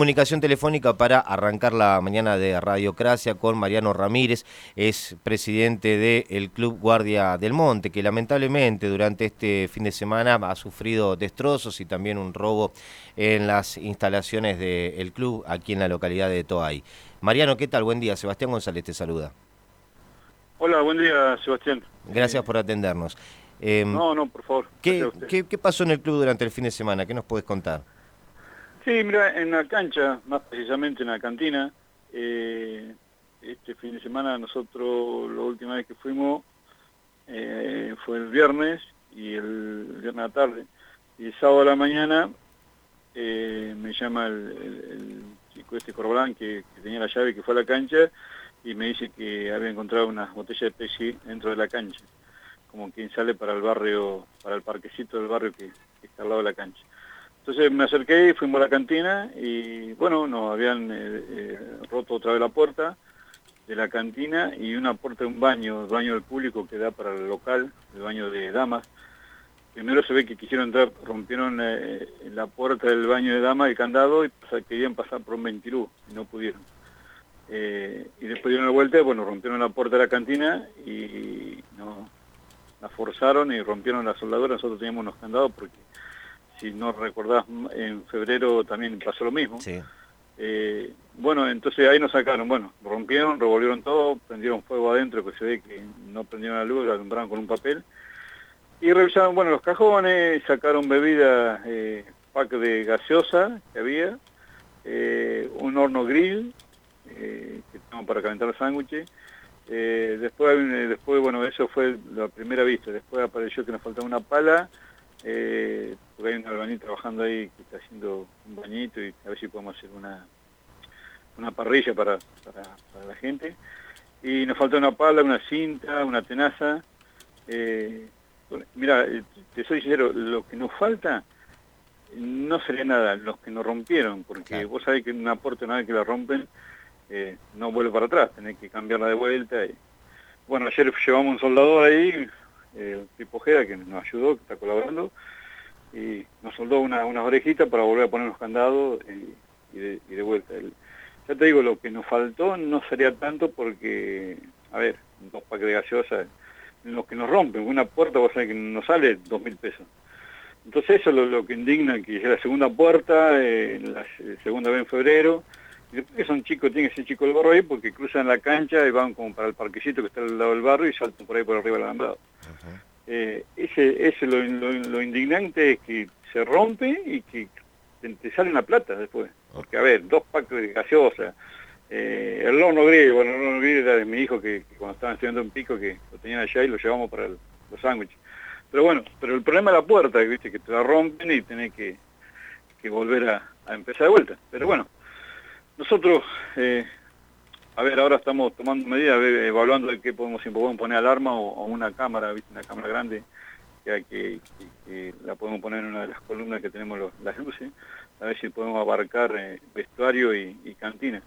Comunicación telefónica para arrancar la mañana de Radiocracia con Mariano Ramírez, es presidente del Club Guardia del Monte, que lamentablemente durante este fin de semana ha sufrido destrozos y también un robo en las instalaciones del club aquí en la localidad de Toay. Mariano, ¿qué tal? Buen día. Sebastián González te saluda. Hola, buen día, Sebastián. Gracias por atendernos. Em, no, no, por favor. ¿qué, ¿Qué pasó en el club durante el fin de semana? ¿Qué nos puedes contar? Sí, mira, en la cancha, más precisamente en la cantina, eh, este fin de semana nosotros la última vez que fuimos eh, fue el viernes y el, viernes a la tarde. Y el sábado a la mañana eh, me llama el, chico este Corbalán que, tenía la llave que fue a la cancha y me dice que había encontrado unas botellas de Pepsi dentro de la cancha, como quien sale para el barrio, para el parquecito del barrio que está al lado de la cancha. Entonces me acerqué y fuimos a la cantina y bueno, nos habían eh, eh, roto otra vez la puerta de la cantina y una puerta de un baño, el baño del público que da para el local, el baño de damas. Primero se ve que quisieron entrar, rompieron eh, la puerta del baño de damas, el candado, y querían pasar por un ventilú y no pudieron. y después dieron la vuelta, bueno, rompieron la puerta de la cantina y no, la forzaron y rompieron la soldadura. Nosotros teníamos unos candados porque si no recordás, en febrero también pasó lo mismo. Eh, bueno, entonces ahí nos sacaron, bueno, rompieron, revolvieron todo, prendieron fuego adentro, que se ve que no prendieron la luz, la alumbraron con un papel. Y revisaron, bueno, los cajones, sacaron bebida, eh, pack de gaseosa que había, eh, un horno grill, eh, que tenemos para calentar los sándwiches. después, después, bueno, eso fue la primera vista. Después apareció que nos faltaba una pala, eh, porque hay un albañil trabajando ahí que está haciendo un bañito y a ver si podemos hacer una, una parrilla para, para, la gente. Y nos falta una pala, una cinta, una tenaza. Eh, mira, eh, te soy sincero, lo que nos falta no sería nada, los que nos rompieron, porque vos sabés que una puerta una vez que la rompen, eh, no vuelve para atrás, tenés que cambiarla de vuelta. Y... Bueno, ayer llevamos un soldador ahí, que nos ayudó, que está colaborando, y nos soldó una, unas orejitas para volver a poner los candados y, de, vuelta. ya te digo, lo que nos faltó no sería tanto porque, a ver, dos paquetes de gaseosa, los que nos rompen, una puerta vos sabés que nos sale dos mil pesos. Entonces eso es lo, que indigna, que es la segunda puerta, eh, la segunda vez en febrero, y después que son chicos, tienen que ser chicos del barrio ahí porque cruzan la cancha y van como para el parquecito que está al lado del barrio y saltan por ahí por arriba del alambrado. Eh, ese, ese lo, indignante es que se rompe y que te, sale una plata después. Porque, a ver, dos packs de gaseosa, eh, el horno griego, bueno, el horno griego era de mi hijo que, cuando estaban estudiando en Pico que lo tenían allá y lo llevamos para los sándwiches. Pero bueno, pero el problema es la puerta, ¿viste? que te la rompen y tenés que, volver a, a empezar de vuelta. Pero bueno, nosotros, eh, a ver, ahora estamos tomando medidas, evaluando qué podemos, si podemos poner alarma o, una cámara, una cámara grande, que, que, la podemos poner en una de las columnas que tenemos las luces, a ver si podemos abarcar eh, vestuario y, cantina.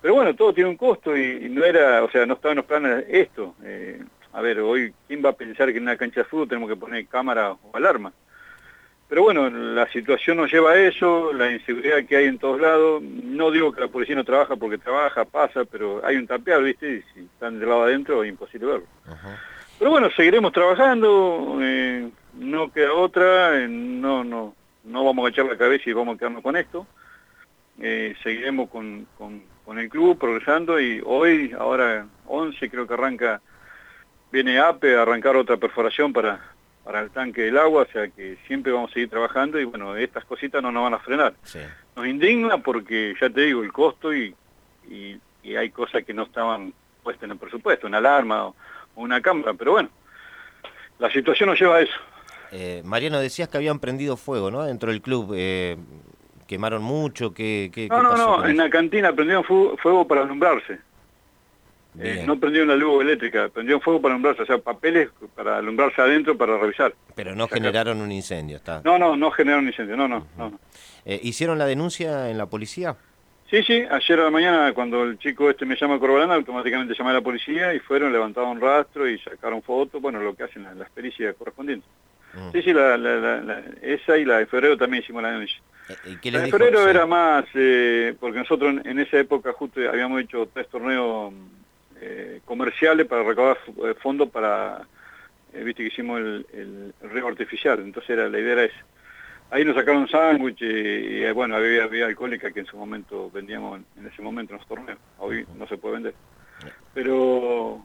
Pero bueno, todo tiene un costo y, no era, o sea, no estaba en los planes esto. Eh, a ver, hoy, ¿quién va a pensar que en una cancha de fútbol tenemos que poner cámara o alarma? Pero bueno, la situación nos lleva a eso, la inseguridad que hay en todos lados. No digo que la policía no trabaja porque trabaja, pasa, pero hay un tapeado, ¿viste? Y si están del lado adentro es imposible verlo. Pero bueno, seguiremos trabajando, eh, no queda otra, eh, no, no, no vamos a echar la cabeza y vamos a quedarnos con esto. Eh, seguiremos con, con, el club progresando y hoy, ahora 11 creo que arranca, viene APE a arrancar otra perforación para, para el tanque del agua, o sea que siempre vamos a seguir trabajando y bueno, estas cositas no nos van a frenar. Nos indigna porque, ya te digo, el costo y, y, hay cosas que no estaban puestas en el presupuesto, una alarma o, una cámara, pero bueno, la situación nos lleva a eso. Eh, Mariano, decías que habían prendido fuego, ¿no? Dentro del club, eh, quemaron mucho, ¿qué, qué, no, no, no, en la cantina prendieron fuego para alumbrarse. Eh, no prendieron la luz eléctrica, prendieron fuego para alumbrarse, o sea, papeles para alumbrarse adentro para revisar. Pero no generaron un incendio, está. No, no, no generaron un incendio, no, no. no, eh, ¿Hicieron la denuncia en la policía? Sí, sí, ayer a la mañana cuando el chico este me llama Corbalán, automáticamente llamé a la policía y fueron, levantaron rastro y sacaron fotos, bueno, lo que hacen las, las pericias correspondientes. Mm. Sí, sí, esa y la de febrero también hicimos la noche. Eh, la de febrero era más, eh, porque nosotros en, esa época justo habíamos hecho tres torneos eh, comerciales para recaudar fondos para, viste que hicimos el, el, riego artificial, entonces era, la idea era esa. Ahí nos sacaron sándwich y, bueno, había bebida alcohólica que en su momento vendíamos en, ese momento en los torneos. Hoy no se puede vender. Pero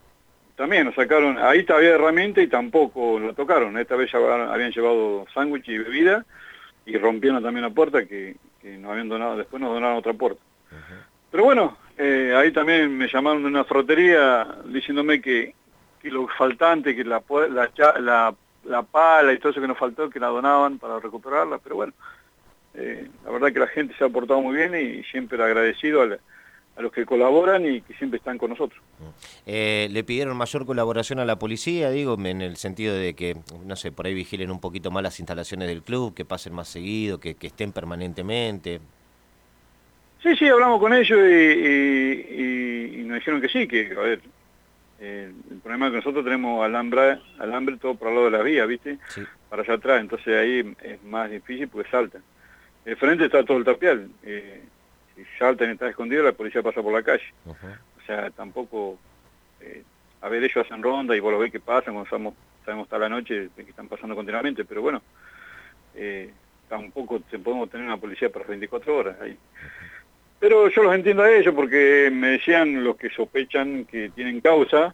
también nos sacaron, ahí había herramienta y tampoco lo tocaron. Esta vez ya habían llevado sándwich y bebida y rompieron también la puerta que, nos habían donado, después nos donaron otra puerta. Pero bueno, eh, ahí también me llamaron de una frotería diciéndome que, lo faltante, que la, la, la la pala y todo eso que nos faltó, que la donaban para recuperarla, pero bueno, eh, la verdad que la gente se ha portado muy bien y siempre agradecido a, los que colaboran y que siempre están con nosotros. Eh, ¿Le pidieron mayor colaboración a la policía, digo, en el sentido de que, no sé, por ahí vigilen un poquito más las instalaciones del club, que pasen más seguido, que, estén permanentemente? Sí, sí, hablamos con ellos y, y nos dijeron que sí, que, a ver, eh, el problema es que nosotros tenemos alambre, alambre todo por el lado de la vía, ¿viste? Para allá atrás, entonces ahí es más difícil porque saltan. El frente está todo el tapial. Eh, si saltan y están escondidos, la policía pasa por la calle. O sea, tampoco... Eh, a ver, ellos hacen ronda y vos lo ves que pasan cuando sabemos, sabemos hasta la noche que están pasando continuamente, pero bueno, tampoco podemos tener una policía para 24 horas ahí. Pero yo los entiendo a ellos porque me decían los que sospechan que tienen causa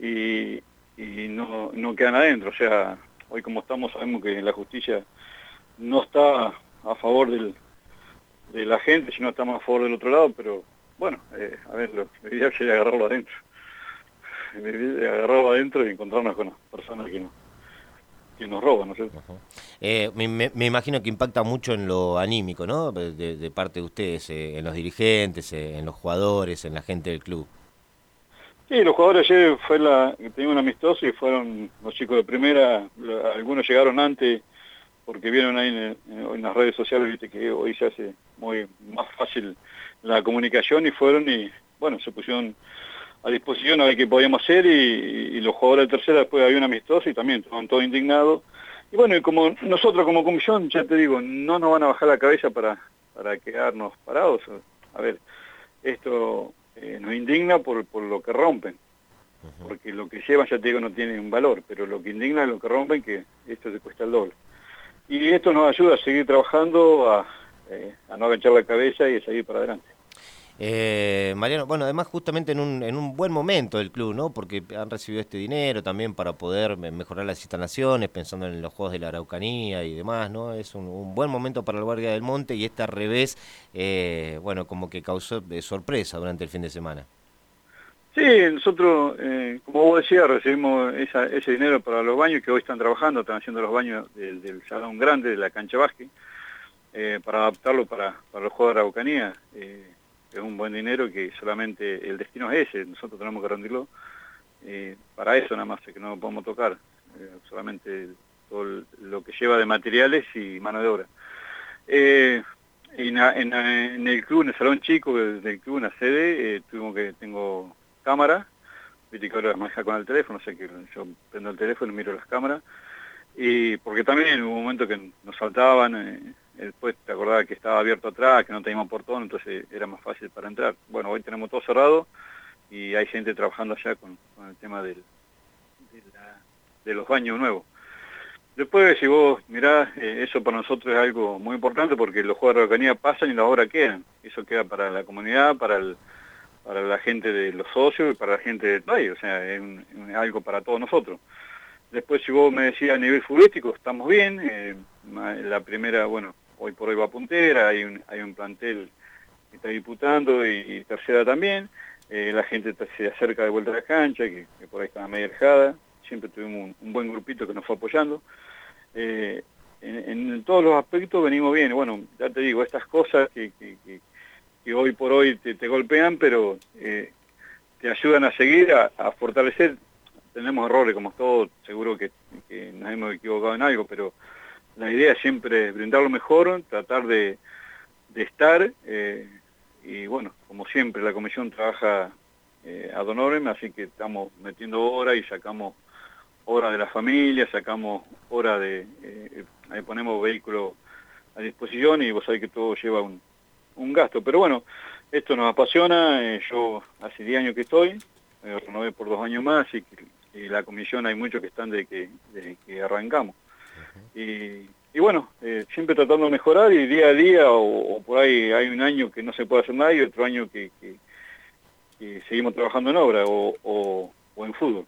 y, no, no quedan adentro. O sea, hoy como estamos sabemos que la justicia no está a favor del, de la gente, sino estamos a favor del otro lado, pero bueno, eh, a ver, lo, la idea sería agarrarlo adentro. Agarrarlo adentro y encontrarnos con las personas que no que nos roban, ¿no es cierto? Eh, me, imagino que impacta mucho en lo anímico, ¿no? De, parte de ustedes, eh, en los dirigentes, eh, en los jugadores, en la gente del club. Sí, los jugadores ayer fue la, tenían un amistoso y fueron los chicos de primera, algunos llegaron antes porque vieron ahí en, en, las redes sociales, viste que hoy se hace muy más fácil la comunicación y fueron y bueno, se pusieron a disposición a ver qué podíamos hacer y, los jugadores de tercera después había un amistoso y también estaban todos indignados. Y bueno, y como nosotros como comisión, ya te digo, no nos van a bajar la cabeza para, para quedarnos parados. A ver, esto eh, nos indigna por, por lo que rompen, porque lo que llevan, ya te digo, no tiene un valor, pero lo que indigna es lo que rompen, que esto se cuesta el doble. Y esto nos ayuda a seguir trabajando, a, eh, a no agachar la cabeza y a seguir para adelante. Eh, Mariano, bueno, además justamente en un, en un buen momento del club, ¿no? Porque han recibido este dinero también para poder mejorar las instalaciones, pensando en los Juegos de la Araucanía y demás, ¿no? Es un, buen momento para el Guardia del Monte y este revés, eh, bueno, como que causó de sorpresa durante el fin de semana. Sí, nosotros, eh, como vos decías, recibimos ese dinero para los baños que hoy están trabajando, están haciendo los baños del, Salón Grande, de la cancha básquet, eh, para adaptarlo para, los Juegos de Araucanía es un buen dinero que solamente el destino es ese, nosotros tenemos que rendirlo eh, para eso nada más, que no podemos tocar, eh, solamente todo lo que lleva de materiales y mano de obra. Eh, en, el club, en el salón chico del club, en sede, tuvimos que, tengo cámara, viste que ahora maneja con el teléfono, o sea que yo prendo el teléfono y miro las cámaras, y porque también hubo un momento que nos saltaban, después te acordabas que estaba abierto atrás, que no teníamos portón, entonces era más fácil para entrar. Bueno, hoy tenemos todo cerrado y hay gente trabajando allá con, el tema del, de, los baños nuevos. Después, si vos mirás, eh, eso para nosotros es algo muy importante porque los juegos de Araucanía pasan y las obras quedan. Eso queda para la comunidad, para para la gente de los socios y para la gente del país, o sea, es, algo para todos nosotros. Después, si vos me decías a nivel futbolístico, estamos bien. Eh, la primera, bueno, hoy por hoy va puntera, hay un, hay un plantel que está disputando y, tercera también. Eh, la gente se acerca de vuelta a la cancha, que, por ahí está media dejada. Siempre tuvimos un, buen grupito que nos fue apoyando. Eh, en, todos los aspectos venimos bien. Bueno, ya te digo, estas cosas que, hoy por hoy te, golpean, pero eh, te ayudan a seguir, a, fortalecer. Tenemos errores como todos, seguro que, que nos hemos equivocado en algo, pero la idea es siempre brindar lo mejor, tratar de, estar, eh, y bueno, como siempre la comisión trabaja eh, ad así que estamos metiendo horas y sacamos hora de la familia, sacamos hora de, eh, ahí ponemos vehículo a disposición y vos sabés que todo lleva un, un gasto. Pero bueno, esto nos apasiona, eh, yo hace 10 años que estoy, me renové por dos años más y, la comisión hay muchos que están de que, de que arrancamos. Y, bueno, eh, siempre tratando de mejorar y día a día, o, por ahí hay un año que no se puede hacer nada y otro año que, seguimos trabajando en obra o, en fútbol.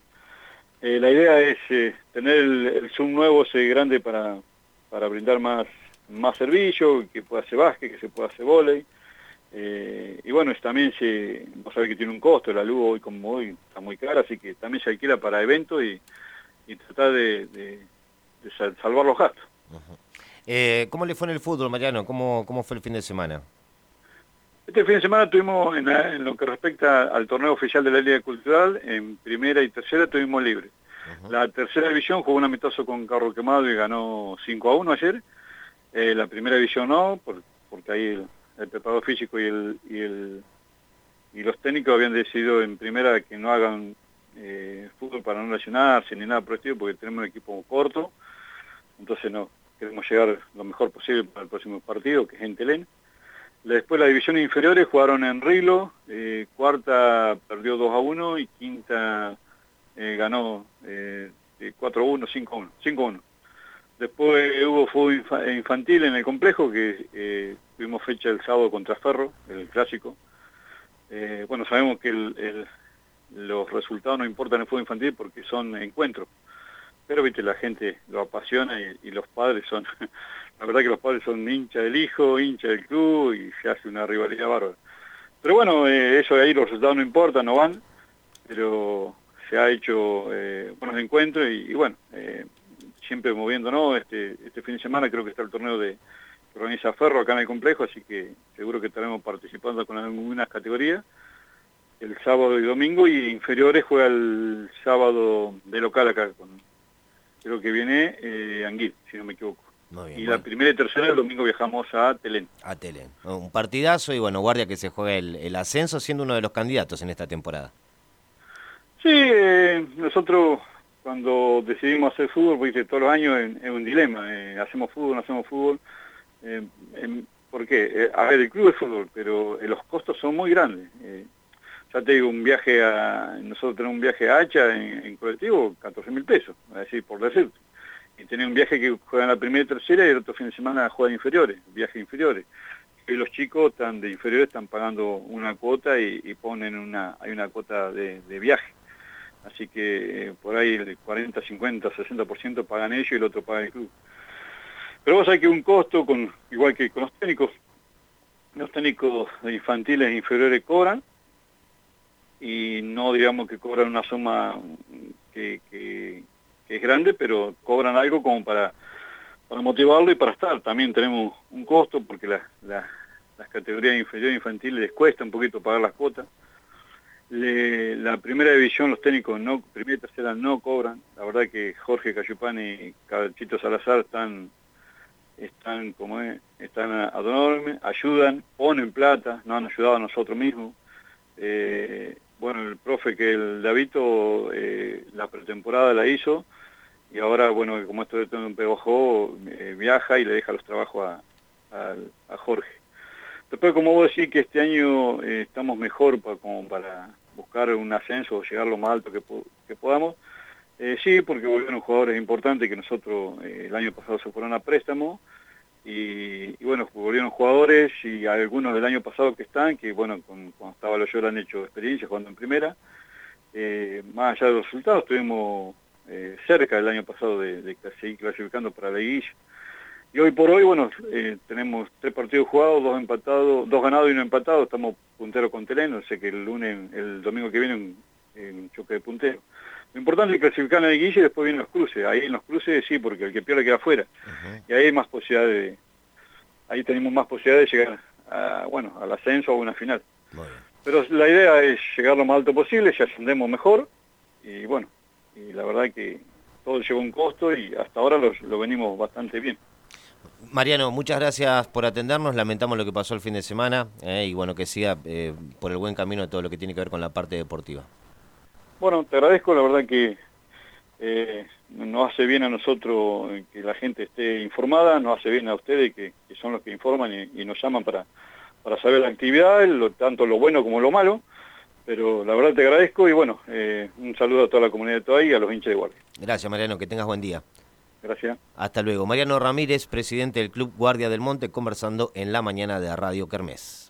Eh, la idea es eh, tener el, Zoom nuevo ese grande para, para brindar más, más servicio, que pueda hacer básquet, que se pueda hacer volei. Y bueno, también se, vos sabés que tiene un costo, la luz hoy como hoy está muy cara, así que también se alquila para eventos y, tratar de, salvar los gastos. eh, ¿Cómo le fue en el fútbol, Mariano? ¿Cómo, ¿Cómo fue el fin de semana? Este fin de semana tuvimos, en, la, en lo que respecta al torneo oficial de la Liga Cultural, en primera y tercera tuvimos libre. Uh -huh. La tercera división jugó un amistoso con Carro Quemado y ganó 5 a 1 ayer. Eh, la primera división no, por, porque ahí el, el, preparador físico y, el, y, el, y los técnicos habían decidido en primera que no hagan eh, fútbol para no lesionarse ni nada por el estilo, porque tenemos un equipo corto. Entonces no, queremos llegar lo mejor posible para el próximo partido, que es en Telén. Después las divisiones inferiores jugaron en Rilo, eh, cuarta perdió 2 a 1 y quinta eh, ganó eh, 4 a 1, 5 a 1, 5 a 1. Después hubo fútbol infantil en el complejo, que eh, tuvimos fecha el sábado contra Ferro, el clásico. Eh, bueno, sabemos que el, el, los resultados no importan en fútbol infantil porque son encuentros. Pero, viste, la gente lo apasiona y, los padres son, la verdad que los padres son hincha del hijo, hincha del club y se hace una rivalidad bárbara. Pero bueno, eh, eso de ahí los resultados no importan, no van, pero se ha hecho eh, buenos encuentros y, bueno, eh, siempre moviéndonos. Este, este fin de semana creo que está el torneo de organiza Ferro acá en el complejo, así que seguro que estaremos participando con algunas categorías el sábado y domingo y inferiores juega el sábado de local acá con creo que viene eh, Anguil, si no me equivoco. Bien, y bueno. la primera y tercera el domingo viajamos a Telén. A Telén. Un partidazo y bueno, Guardia que se juega el, el ascenso siendo uno de los candidatos en esta temporada. Sí, eh, nosotros cuando decidimos hacer fútbol, porque todos los años es, un dilema, eh, hacemos fútbol, no hacemos fútbol. Eh, ¿Por qué? Eh, a ver, el club es fútbol, pero los costos son muy grandes. Ya te digo, un viaje a, nosotros tenemos un viaje a Hacha en, colectivo, 14 mil pesos, es decir, por decirte. Y tenés un viaje que juegan la primera y tercera y el otro fin de semana juegan inferiores, viajes inferiores. Y los chicos están de inferiores están pagando una cuota y, ponen una, hay una cuota de, de viaje. Así que eh, por ahí el 40, 50, 60% pagan ellos y el otro paga el club. Pero vos sabés que un costo, con igual que con los técnicos, los técnicos infantiles e inferiores cobran, y no digamos que cobran una suma que, es grande, pero cobran algo como para, para motivarlo y para estar. También tenemos un costo porque la, la, las categorías inferiores infantiles les cuesta un poquito pagar las cuotas. La primera división los técnicos no, primera y tercera no cobran. La verdad que Jorge Cayupani y Cabechito Salazar están están como es, están adormes, ayudan, ponen plata, nos han ayudado a nosotros mismos. Eh, bueno, el profe que el Davito eh, la pretemporada la hizo y ahora, bueno, como esto de un pegojo, eh, viaja y le deja los trabajos a, a, Jorge. Después, como vos decís que este año eh, estamos mejor para, como para buscar un ascenso o llegar lo más alto que, que podamos, eh, sí, porque volvieron jugadores importantes que nosotros el año pasado se fueron a préstamo y, y, bueno, volvieron jugadores y algunos del año pasado que están, que bueno, con, cuando estaba Loyola han hecho experiencia jugando en primera. Eh, más allá de los resultados, estuvimos eh, cerca el año pasado de, de, seguir clasificando para la liguilla. Y hoy por hoy, bueno, eh, tenemos tres partidos jugados, dos empatados, dos ganados y uno empatado, estamos puntero con Teleno, sé que el lunes, el domingo que viene un, un choque de puntero. Lo importante es clasificar en la liguilla y después vienen los cruces. Ahí en los cruces sí, porque el que pierde queda afuera. Uh -huh. Y ahí hay más posibilidad de... Ahí tenemos más posibilidad de llegar, a, bueno, al ascenso o a una final. Pero la idea es llegar lo más alto posible, si ascendemos mejor. Y bueno, y la verdad que todo lleva un costo y hasta ahora lo, lo venimos bastante bien. Mariano, muchas gracias por atendernos. Lamentamos lo que pasó el fin de semana eh, y bueno, que siga eh, por el buen camino de todo lo que tiene que ver con la parte deportiva. Bueno, te agradezco, la verdad que eh, nos hace bien a nosotros que la gente esté informada, nos hace bien a ustedes que, son los que informan y, nos llaman para, para saber la actividad, tanto lo bueno como lo malo, pero la verdad te agradezco y bueno, eh, un saludo a toda la comunidad de Toay y a los hinchas de Guardia. Gracias Mariano, que tengas buen día. Gracias. Hasta luego. Mariano Ramírez, presidente del Club Guardia del Monte, conversando en la mañana de Radio Kermés.